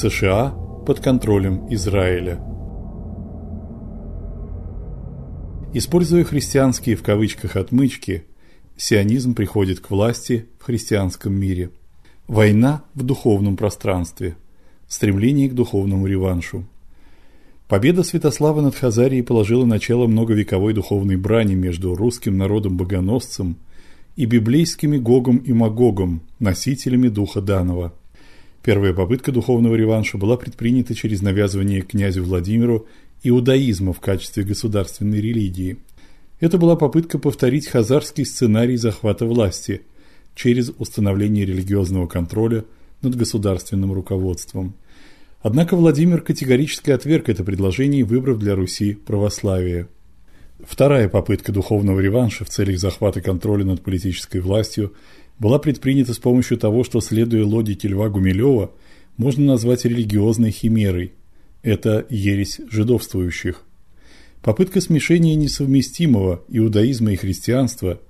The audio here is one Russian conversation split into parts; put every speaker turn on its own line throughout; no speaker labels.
США под контролем Израиля. Используя христианские в кавычках отмычки, сионизм приходит к власти в христианском мире. Война в духовном пространстве, стремление к духовному реваншу. Победа Святослава над Хазарией положила начало многовековой духовной брани между русским народом-богоносцем и библейскими Гогом и Магогом, носителями духа данного. Первая попытка духовного реванша была предпринята через навязывание князю Владимиру иудаизма в качестве государственной религии. Это была попытка повторить хазарский сценарий захвата власти через установление религиозного контроля над государственным руководством. Однако Владимир категорически отверг это предложение, выбрав для Руси православие. Вторая попытка духовного реванша в целях захвата контроля над политической властью была предпринята с помощью того, что, следуя логике Льва Гумилева, можно назвать религиозной химерой. Это ересь жидовствующих. Попытка смешения несовместимого иудаизма и христианства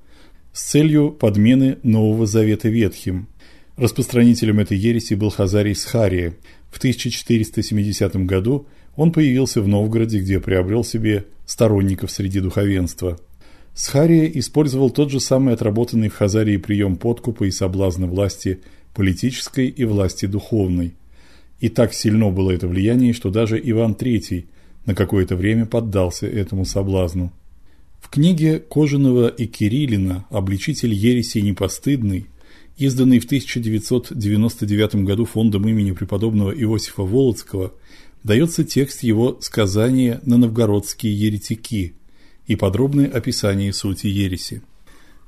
с целью подмены Нового Завета Ветхим. Распространителем этой ереси был Хазарий Схария. В 1470 году он появился в Новгороде, где приобрел себе сторонников среди духовенства. Схария использовал тот же самый отработанный в Хазарии прием подкупа и соблазна власти политической и власти духовной. И так сильно было это влияние, что даже Иван III на какое-то время поддался этому соблазну. В книге Кожаного и Кириллина Обличитель ереси непостыдный, изданный в 1999 году фондом имени преподобного Иосифа Волоцкого, дается текст его сказания на новгородские еретики и подробное описание сути ереси.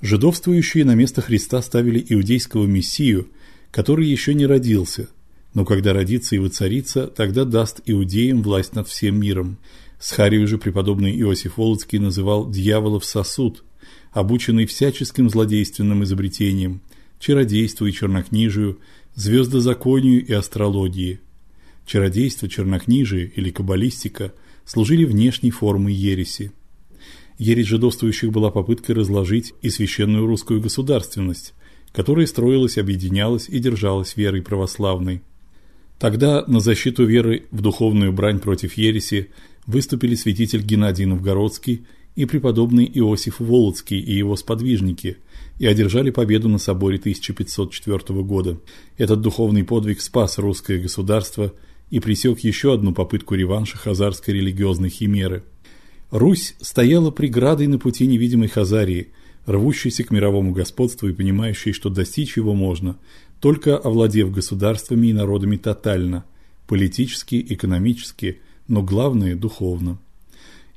Жидовствующие на место Христа ставили иудейского мессию, который еще не родился, но когда родится и воцарится, тогда даст иудеям власть над всем миром. Схарию же преподобный Иосиф Волоцкий называл дьяволов сосуд, обученный всяческим злодейственным изобретениям, чародейству и чернокнижию, звездозаконию и астрологии. Чародейство, чернокнижие или каббалистика служили внешней формой ереси. Ересь жидовствующих была попыткой разложить и священную русскую государственность, которая строилась, объединялась и держалась верой православной. Тогда на защиту веры в духовную брань против ереси выступили святитель Геннадий Новгородский и преподобный Иосиф Волоцкий и его сподвижники и одержали победу на соборе 1504 года. Этот духовный подвиг спас русское государство и пресек еще одну попытку реванша хазарской религиозной химеры. Русь стояла преградой на пути невидимой Хазарии, рвущейся к мировому господству и понимающей, что достичь его можно, только овладев государствами и народами тотально, политически, экономически, но главное духовно.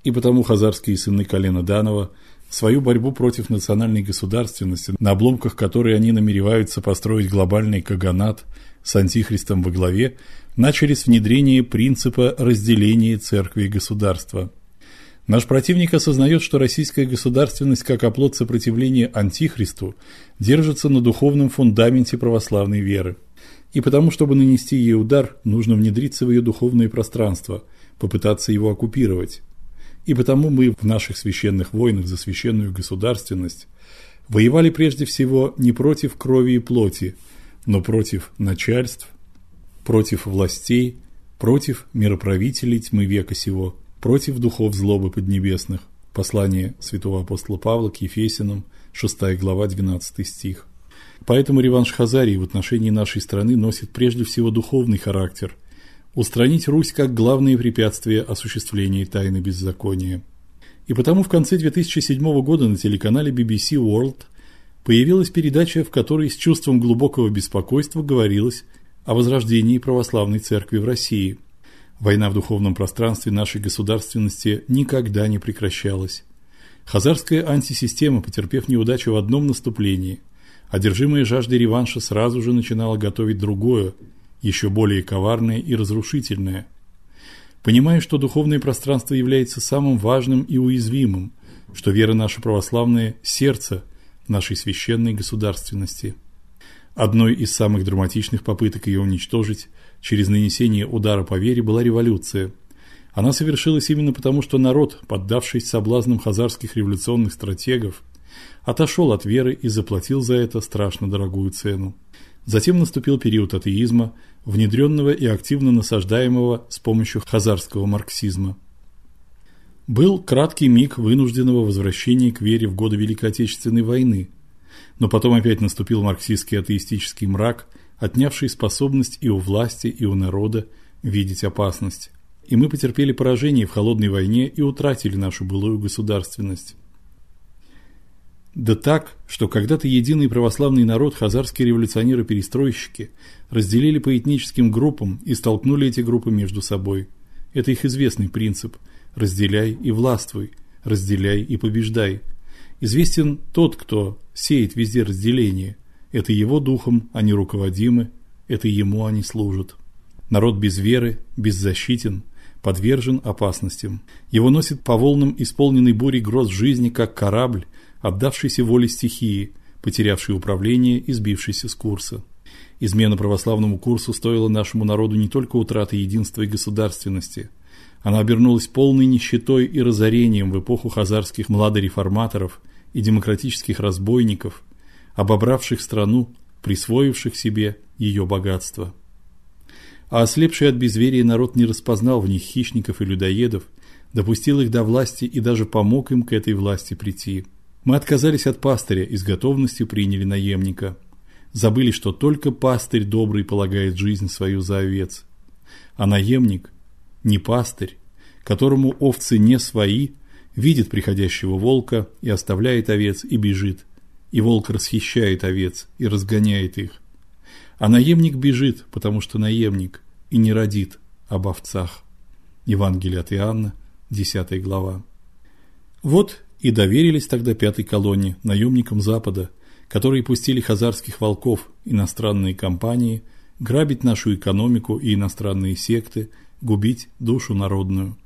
И потому хазарские сыны колена Данова свою борьбу против национальной государственности, на обломках которой они намереваются построить глобальный каганат с антихристом во главе, начали с внедрения принципа разделения церкви и государства. Наш противник осознает, что российская государственность как оплот сопротивления антихристу держится на духовном фундаменте православной веры. И потому, чтобы нанести ей удар, нужно внедриться в ее духовное пространство, попытаться его оккупировать. И потому мы в наших священных войнах за священную государственность воевали прежде всего не против крови и плоти, но против начальств, против властей, против мироправителей тьмы века сего, против духов злобы поднебесных. Послание святого апостола Павла к Ефесянам, 6 глава, 12 стих. Поэтому реванш Хазарии в отношении нашей страны носит прежде всего духовный характер. Устранить Русь как главное препятствие осуществлению тайны беззакония. И потому в конце 2007 года на телеканале BBC World появилась передача, в которой с чувством глубокого беспокойства говорилось о возрождении православной церкви в России. Война в духовном пространстве нашей государственности никогда не прекращалась. Хазарская антисистема, потерпев неудачу в одном наступлении, одержимая жаждой реванша, сразу же начинала готовить другое, еще более коварное и разрушительное. Понимая, что духовное пространство является самым важным и уязвимым, что вера наша православная сердце нашей священной государственности – Одной из самых драматичных попыток ее уничтожить через нанесение удара по вере была революция. Она совершилась именно потому, что народ, поддавшись соблазнам хазарских революционных стратегов, отошел от веры и заплатил за это страшно дорогую цену. Затем наступил период атеизма, внедренного и активно насаждаемого с помощью хазарского марксизма. Был краткий миг вынужденного возвращения к вере в годы Великой Отечественной войны, но потом опять наступил марксистский атеистический мрак, отнявший способность и у власти, и у народа видеть опасность. И мы потерпели поражение в холодной войне и утратили нашу былую государственность. Да так, что когда-то единый православный народ хазарские революционеры-перестройщики разделили по этническим группам и столкнули эти группы между собой. Это их известный принцип: разделяй и властвуй, разделяй и побеждай. Известен тот, кто сеет везде разделение. Это его духом они руководимы, это ему они служат. Народ без веры беззащитен, подвержен опасностям. Его носит по волнам исполненный бурей гроз жизни, как корабль, отдавшийся воле стихии, потерявший управление и сбившийся с курса. Измена православному курсу стоила нашему народу не только утраты единства и государственности. Она обернулась полной нищетой и разорением в эпоху хазарских младореформаторов и демократических разбойников, обобравших страну, присвоивших себе ее богатство. А ослепший от безверия народ не распознал в них хищников и людоедов, допустил их до власти и даже помог им к этой власти прийти. Мы отказались от пастыря и с готовностью приняли наемника. Забыли, что только пастырь добрый полагает жизнь свою за овец. А наемник не пастырь, которому овцы не свои, видит приходящего волка и оставляет овец и бежит. И волк расхищает овец и разгоняет их. А наемник бежит, потому что наемник и не родит об овцах. Евангелие от Иоанна, 10 глава. Вот и доверились тогда пятой колонне, наемникам Запада, которые пустили хазарских волков, иностранные компании, грабить нашу экономику и иностранные секты, губить душу народную.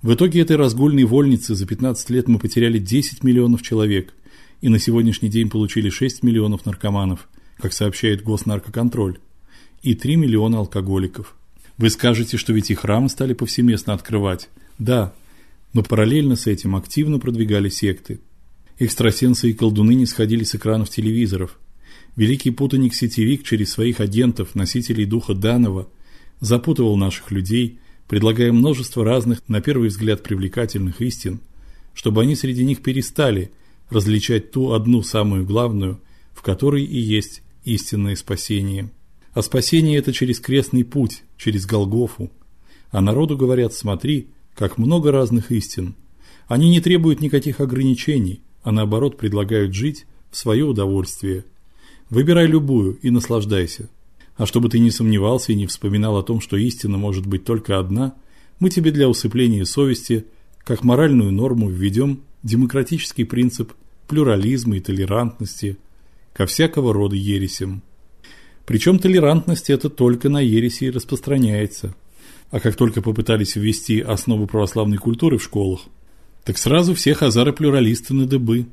В итоге этой разгульной вольницы за 15 лет мы потеряли 10 миллионов человек и на сегодняшний день получили 6 миллионов наркоманов, как сообщает Госнаркоконтроль, и 3 миллиона алкоголиков. Вы скажете, что ведь и храмы стали повсеместно открывать. Да, но параллельно с этим активно продвигали секты. Экстрасенсы и колдуны не сходили с экранов телевизоров. Великий путаник-сетевик через своих агентов, носителей духа Данова, запутывал наших людей, предлагая множество разных, на первый взгляд, привлекательных истин, чтобы они среди них перестали различать ту одну самую главную, в которой и есть истинное спасение. А спасение это через крестный путь, через Голгофу. А народу говорят: "Смотри, как много разных истин. Они не требуют никаких ограничений, а наоборот предлагают жить в свое удовольствие. Выбирай любую и наслаждайся. А чтобы ты не сомневался и не вспоминал о том, что истина может быть только одна, мы тебе для усыпления совести как моральную норму введем демократический принцип плюрализма и толерантности ко всякого рода ересям. Причем толерантность это только на ереси и распространяется – а как только попытались ввести основу православной культуры в школах, так сразу все хазары-плюралисты на дыбы.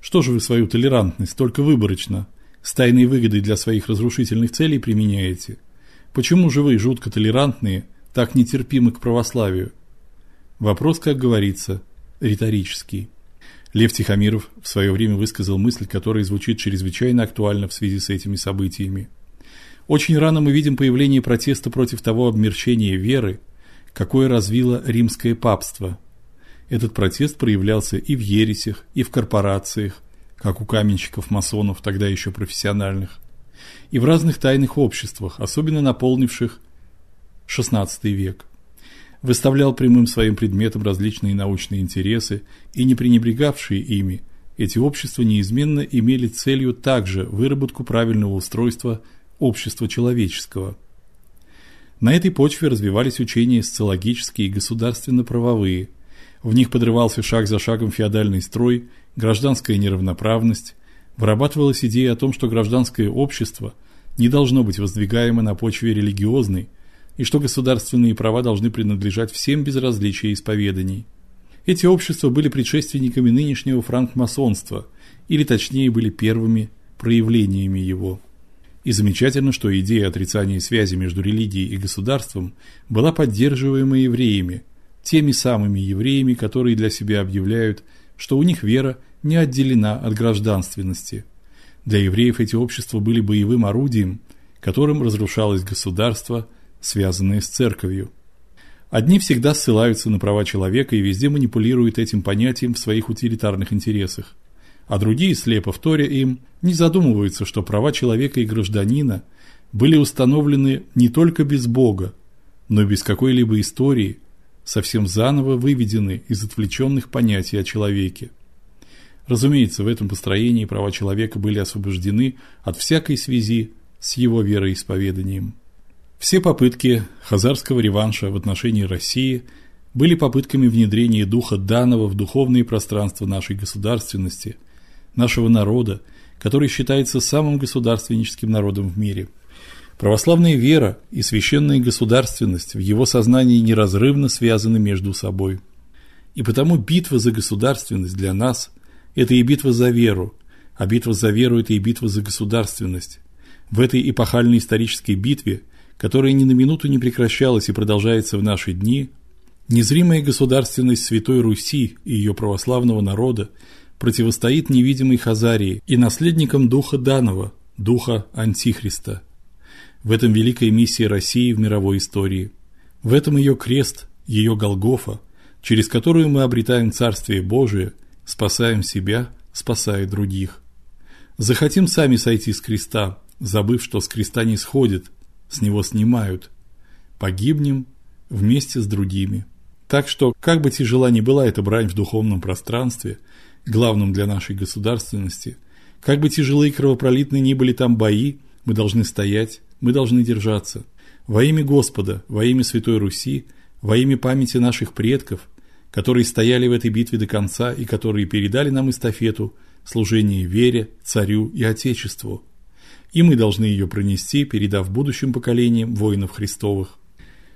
Что же вы свою толерантность только выборочно, с тайной выгодой для своих разрушительных целей применяете? Почему же вы, жутко толерантные, так нетерпимы к православию? Вопрос, как говорится, риторический. Лев Тихомиров в свое время высказал мысль, которая звучит чрезвычайно актуально в связи с этими событиями. Очень рано мы видим появление протеста против того обмерщения веры, какое развило римское папство. Этот протест проявлялся и в ересях, и в корпорациях, как у каменщиков-масонов, тогда еще профессиональных, и в разных тайных обществах, особенно наполнивших XVI век. Выставлял прямым своим предметом различные научные интересы и не пренебрегавшие ими, эти общества неизменно имели целью также выработку правильного устройства общества человеческого. На этой почве развивались учения социологические и государственно-правовые. В них подрывался шаг за шагом феодальный строй, гражданская неравноправность, вырабатывалась идея о том, что гражданское общество не должно быть воздвигаемо на почве религиозной, и что государственные права должны принадлежать всем без различия исповеданий. Эти общества были предшественниками нынешнего франкмасонства, или точнее были первыми проявлениями его. И замечательно, что идея отрицания связи между религией и государством была поддерживаема евреями, теми самыми евреями, которые для себя объявляют, что у них вера не отделена от гражданственности. Для евреев эти общества были боевым орудием, которым разрушалось государство, связанное с церковью. Одни всегда ссылаются на права человека и везде манипулируют этим понятием в своих утилитарных интересах, а другие, слепо вторя им, не задумываются, что права человека и гражданина были установлены не только без Бога, но и без какой-либо истории, совсем заново выведены из отвлеченных понятий о человеке. Разумеется, в этом построении права человека были освобождены от всякой связи с его вероисповеданием. Все попытки хазарского реванша в отношении России были попытками внедрения духа данного в духовные пространства нашей государственности, нашего народа, который считается самым государственническим народом в мире. Православная вера и священная государственность в его сознании неразрывно связаны между собой. И потому битва за государственность для нас это и битва за веру, а битва за веру это и битва за государственность. В этой эпохальной исторической битве, которая ни на минуту не прекращалась и продолжается в наши дни, незримая государственность Святой Руси и ее православного народа противостоит невидимой Хазарии и наследникам духа Данова, духа антихриста. В этом великая миссия России в мировой истории. В этом ее крест, ее Голгофа, через которую мы обретаем Царствие Божие – спасаем себя, спасая других. Захотим сами сойти с креста, забыв, что с креста не сходит, с него снимают. Погибнем вместе с другими. Так что, как бы тяжела ни была эта брань в духовном пространстве, главном для нашей государственности, как бы тяжелы и кровопролитны ни были там бои, мы должны стоять, мы должны держаться. Во имя Господа, во имя Святой Руси, во имя памяти наших предков, которые стояли в этой битве до конца и которые передали нам эстафету служения вере, царю и отечеству. И мы должны ее пронести, передав будущим поколениям воинов Христовых.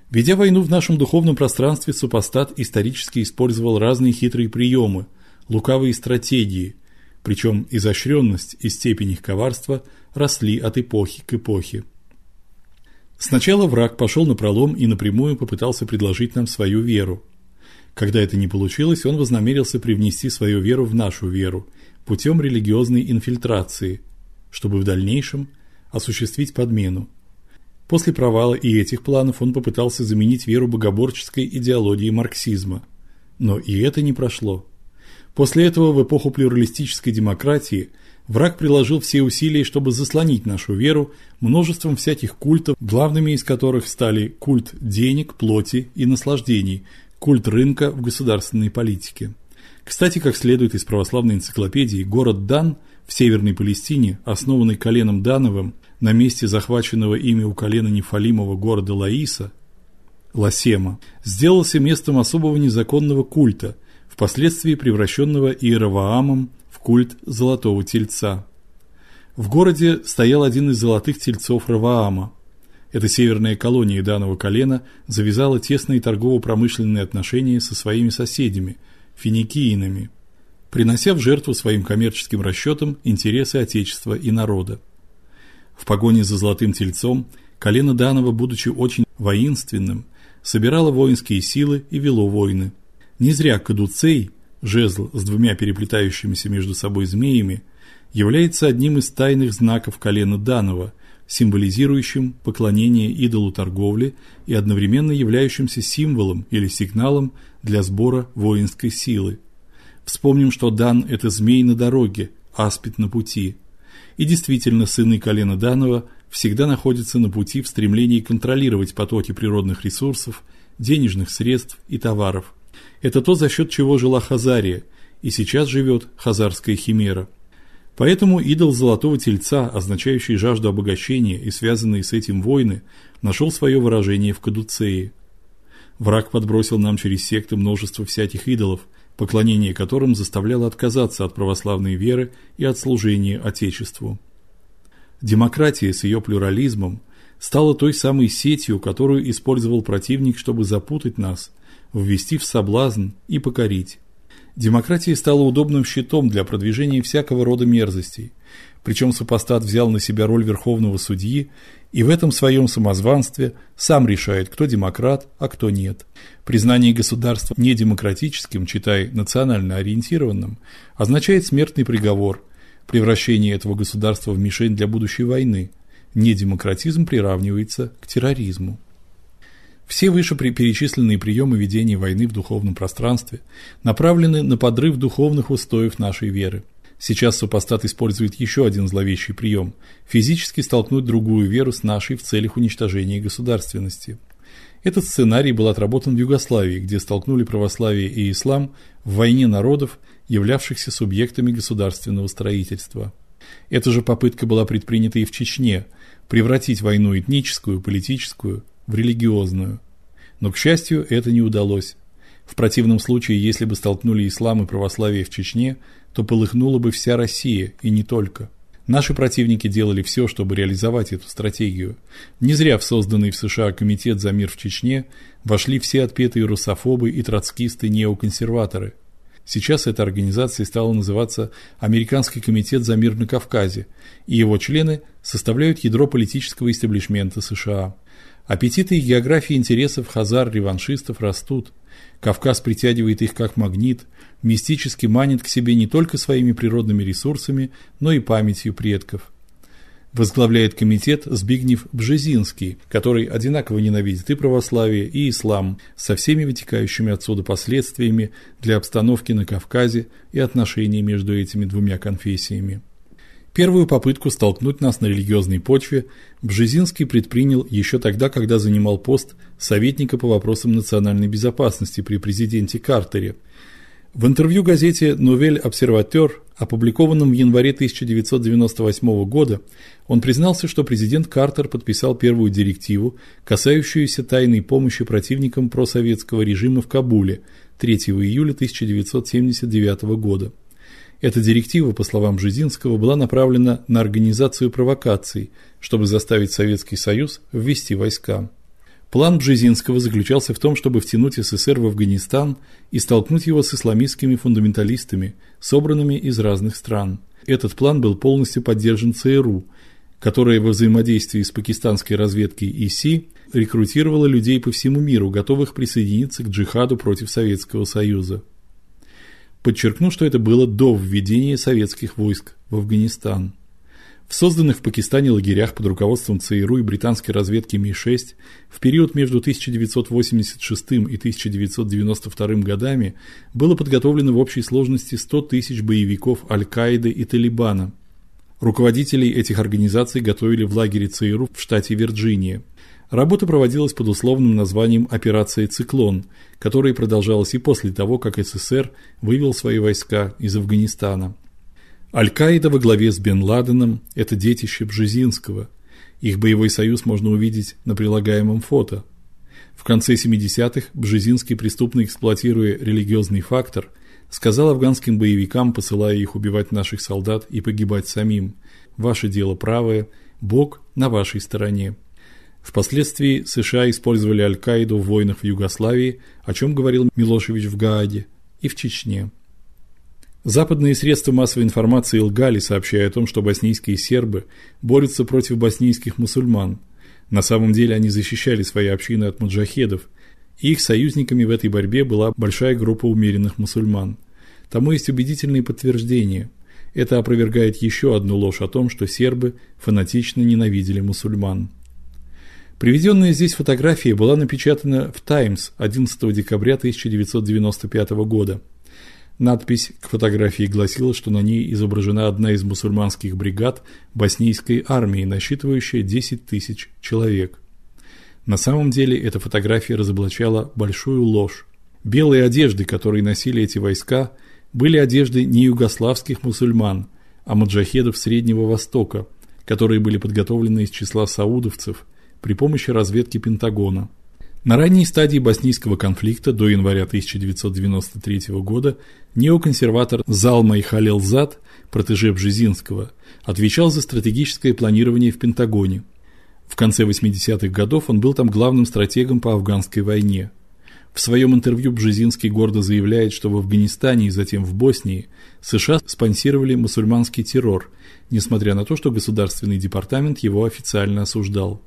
Ведя войну в нашем духовном пространстве, супостат исторически использовал разные хитрые приемы, лукавые стратегии, причем изощренность и степень их коварства росли от эпохи к эпохе. Сначала враг пошел на пролом и напрямую попытался предложить нам свою веру. Когда это не получилось, он вознамерился привнести свою веру в нашу веру путем религиозной инфильтрации, чтобы в дальнейшем осуществить подмену. После провала и этих планов он попытался заменить веру богоборческой идеологией марксизма. Но и это не прошло. После этого в эпоху плюралистической демократии враг приложил все усилия, чтобы заслонить нашу веру множеством всяких культов, главными из которых стали культ денег, плоти и наслаждений – культ рынка в государственной политике. Кстати, как следует из православной энциклопедии, город Дан в Северной Палестине, основанный коленом Дановым на месте захваченного ими у колена Нефалимова города Лаиса, Ласема, сделался местом особого незаконного культа, впоследствии превращенного Иераваамом в культ Золотого Тельца. В городе стоял один из золотых тельцов Раваама, эта северная колония данного колена завязала тесные торгово-промышленные отношения со своими соседями финикийцами, принося в жертву своим коммерческим расчетам интересы отечества и народа. В погоне за золотым тельцом колено Данова, будучи очень воинственным, собирало воинские силы и вело войны. Не зря кадуцей, жезл с двумя переплетающимися между собой змеями, является одним из тайных знаков колена Данова – символизирующим поклонение идолу торговли и одновременно являющимся символом или сигналом для сбора воинской силы. Вспомним, что Дан это змей на дороге, аспид на пути. И действительно, сыны колена Данова всегда находятся на пути в стремлении контролировать потоки природных ресурсов, денежных средств и товаров. Это то, за счет чего жила Хазария, и сейчас живет хазарская химера. Поэтому идол золотого тельца, означающий жажду обогащения и связанные с этим войны, нашел свое выражение в кадуцее. Враг подбросил нам через секты множество всяких идолов, поклонение которым заставляло отказаться от православной веры и от служения отечеству. Демократия с ее плюрализмом стала той самой сетью, которую использовал противник, чтобы запутать нас, ввести в соблазн и покорить. Демократия стала удобным щитом для продвижения всякого рода мерзостей. Причем супостат взял на себя роль верховного судьи и в этом своем самозванстве сам решает, кто демократ, а кто нет. Признание государства недемократическим, читай национально ориентированным, означает смертный приговор, превращение этого государства в мишень для будущей войны. Недемократизм приравнивается к терроризму. Все выше перечисленные приемы ведения войны в духовном пространстве направлены на подрыв духовных устоев нашей веры. Сейчас супостат использует еще один зловещий прием – физически столкнуть другую веру с нашей в целях уничтожения государственности. Этот сценарий был отработан в Югославии, где столкнули православие и ислам в войне народов, являвшихся субъектами государственного строительства. Эта же попытка была предпринята и в Чечне – превратить войну этническую, политическую в религиозную. Но, к счастью, это не удалось. В противном случае, если бы столкнули ислам и православие в Чечне, то полыхнула бы вся Россия, и не только. Наши противники делали все, чтобы реализовать эту стратегию. Не зря в созданный в США комитет за мир в Чечне вошли все отпетые русофобы и троцкисты-неоконсерваторы. Сейчас эта организация стала называться Американский комитет за мир на Кавказе, и его члены составляют ядро политического истеблишмента США. Аппетиты и география интересов хазар-реваншистов растут. Кавказ притягивает их как магнит, мистически манит к себе не только своими природными ресурсами, но и памятью предков. Возглавляет комитет Збигнев Бжезинский, который одинаково ненавидит и православие, и ислам, со всеми вытекающими отсюда последствиями для обстановки на Кавказе и отношений между этими двумя конфессиями. Первую попытку столкнуть нас на религиозной почве Бжезинский предпринял еще тогда, когда занимал пост советника по вопросам национальной безопасности при президенте Картере. В интервью газете Nouvelle Observateur, опубликованном в январе 1998 года, он признался, что президент Картер подписал первую директиву, касающуюся тайной помощи противникам просоветского режима в Кабуле 3 июля 1979 года. Эта директива, по словам Бжезинского, была направлена на организацию провокаций, чтобы заставить Советский Союз ввести войска. План Бжезинского заключался в том, чтобы втянуть СССР в Афганистан и столкнуть его с исламистскими фундаменталистами, собранными из разных стран. Этот план был полностью поддержан ЦРУ, которая во взаимодействии с пакистанской разведкой ИСИ рекрутировала людей по всему миру, готовых присоединиться к джихаду против Советского Союза. Подчеркну, что это было до введения советских войск в Афганистан. В созданных в Пакистане лагерях под руководством ЦРУ и британской разведки Ми-6 в период между 1986 и 1992 годами было подготовлено в общей сложности 100 тысяч боевиков Аль-Каиды и Талибана. Руководителей этих организаций готовили в лагере ЦРУ в штате Вирджиния. Работа проводилась под условным названием «Операция Циклон», которая продолжалась и после того, как СССР вывел свои войска из Афганистана. Аль-Каида во главе с Бен Ладеном – это детище Бжезинского. Их боевой союз можно увидеть на прилагаемом фото. В конце 70-х Бжезинский, преступно эксплуатируя религиозный фактор, сказал афганским боевикам, посылая их убивать наших солдат и погибать самим: "Ваше дело правое, Бог на вашей стороне". Впоследствии США использовали Аль-Каиду в войнах в Югославии, о чем говорил Милошевич в Гааге, и в Чечне. Западные средства массовой информации лгали, сообщая о том, что боснийские сербы борются против боснийских мусульман. На самом деле они защищали свои общины от муджахедов, и их союзниками в этой борьбе была большая группа умеренных мусульман. Тому есть убедительные подтверждения. Это опровергает еще одну ложь о том, что сербы фанатично ненавидели мусульман. Приведенная здесь фотография была напечатана в Times 11 декабря 1995 года. Надпись к фотографии гласила, что на ней изображена одна из мусульманских бригад боснийской армии, насчитывающая 10 тысяч человек. На самом деле эта фотография разоблачала большую ложь. Белые одежды, которые носили эти войска, были одежды не югославских мусульман, а маджахедов Среднего Востока, которые были подготовлены из числа саудовцев – при помощи разведки Пентагона. На ранней стадии боснийского конфликта до января 1993 года неоконсерватор Залмай Халилзад, протеже Бжезинского, отвечал за стратегическое планирование в Пентагоне. В конце 80-х годов он был там главным стратегом по афганской войне. В своем интервью Бжезинский гордо заявляет, что в Афганистане и затем в Боснии США спонсировали мусульманский террор, несмотря на то, что государственный департамент его официально осуждал.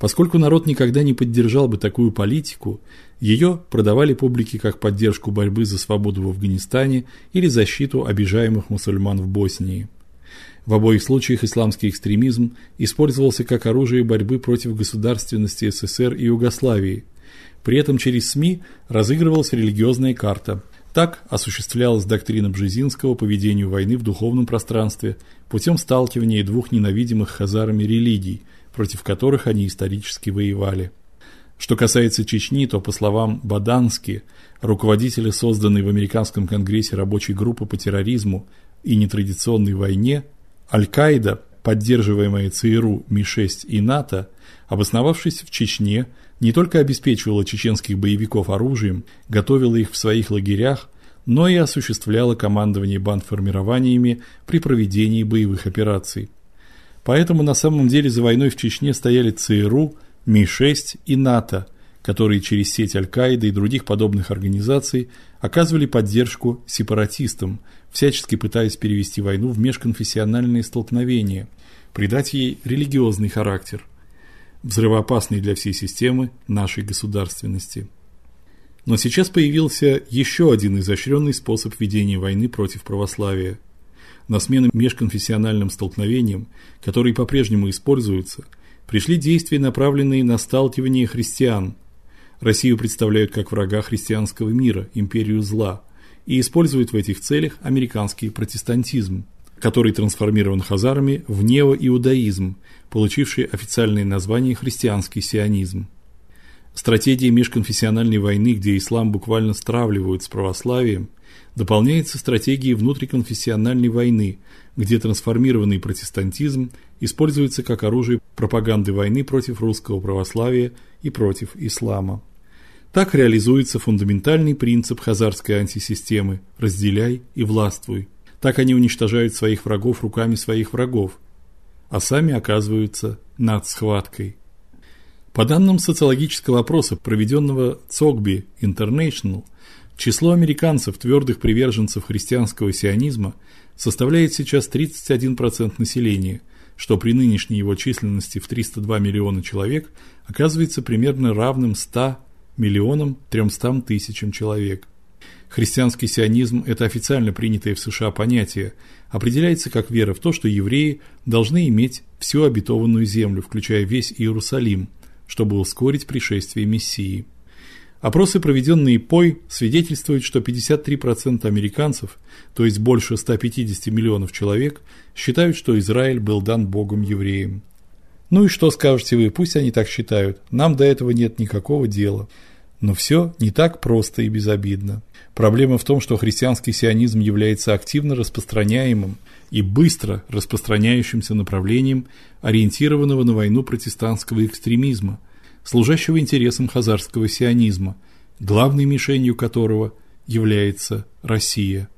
Поскольку народ никогда не поддержал бы такую политику, ее продавали публике как поддержку борьбы за свободу в Афганистане или защиту обижаемых мусульман в Боснии. В обоих случаях исламский экстремизм использовался как оружие борьбы против государственности СССР и Югославии. При этом через СМИ разыгрывалась религиозная карта. Так осуществлялась доктрина Бжезинского по ведению войны в духовном пространстве путем сталкивания двух ненавидимых хазарами религий, против которых они исторически воевали. Что касается Чечни, то по словам Бадански, руководителя созданной в американском конгрессе рабочей группы по терроризму и нетрадиционной войне, Аль-Каида, поддерживаемая ЦРУ, Ми-6 и НАТО, обосновавшись в Чечне, не только обеспечивала чеченских боевиков оружием, готовила их в своих лагерях, но и осуществляла командование бандформированиями при проведении боевых операций. Поэтому на самом деле за войной в Чечне стояли ЦРУ, Ми-6 и НАТО, которые через сеть Аль-Каиды и других подобных организаций оказывали поддержку сепаратистам, всячески пытаясь перевести войну в межконфессиональные столкновения, придать ей религиозный характер, взрывоопасный для всей системы нашей государственности. Но сейчас появился еще один изощренный способ ведения войны против православия. На смену межконфессиональным столкновениям, которые по-прежнему используются, пришли действия, направленные на сталкивание христиан. Россию представляют как врага христианского мира, империю зла, и используют в этих целях американский протестантизм, который трансформирован хазарами в неоиудаизм, получивший официальное название христианский сионизм. Стратегия межконфессиональной войны, где ислам буквально стравливают с православием, дополняется стратегией внутриконфессиональной войны, где трансформированный протестантизм используется как оружие пропаганды войны против русского православия и против ислама. Так реализуется фундаментальный принцип хазарской антисистемы разделяй и властвуй. Так они уничтожают своих врагов руками своих врагов, а сами оказываются над схваткой. По данным социологического опроса, проведенного Цогби International, число американцев, твердых приверженцев христианского сионизма, составляет сейчас 31% населения, что при нынешней его численности в 302 миллиона человек оказывается примерно равным 100 миллионам 300 тысячам человек. Христианский сионизм – это официально принятое в США понятие, определяется как вера в то, что евреи должны иметь всю обетованную землю, включая весь Иерусалим, чтобы ускорить пришествие Мессии. Опросы, проведенные ПОЙ, свидетельствуют, что 53% американцев, то есть больше 150 миллионов человек, считают, что Израиль был дан Богом евреям. Ну и что скажете вы, пусть они так считают, нам до этого нет никакого дела. Но все не так просто и безобидно. Проблема в том, что христианский сионизм является активно распространяемым и быстро распространяющимся направлением ориентированного на войну протестантского экстремизма, служащего интересам хазарского сионизма, главной мишенью которого является Россия.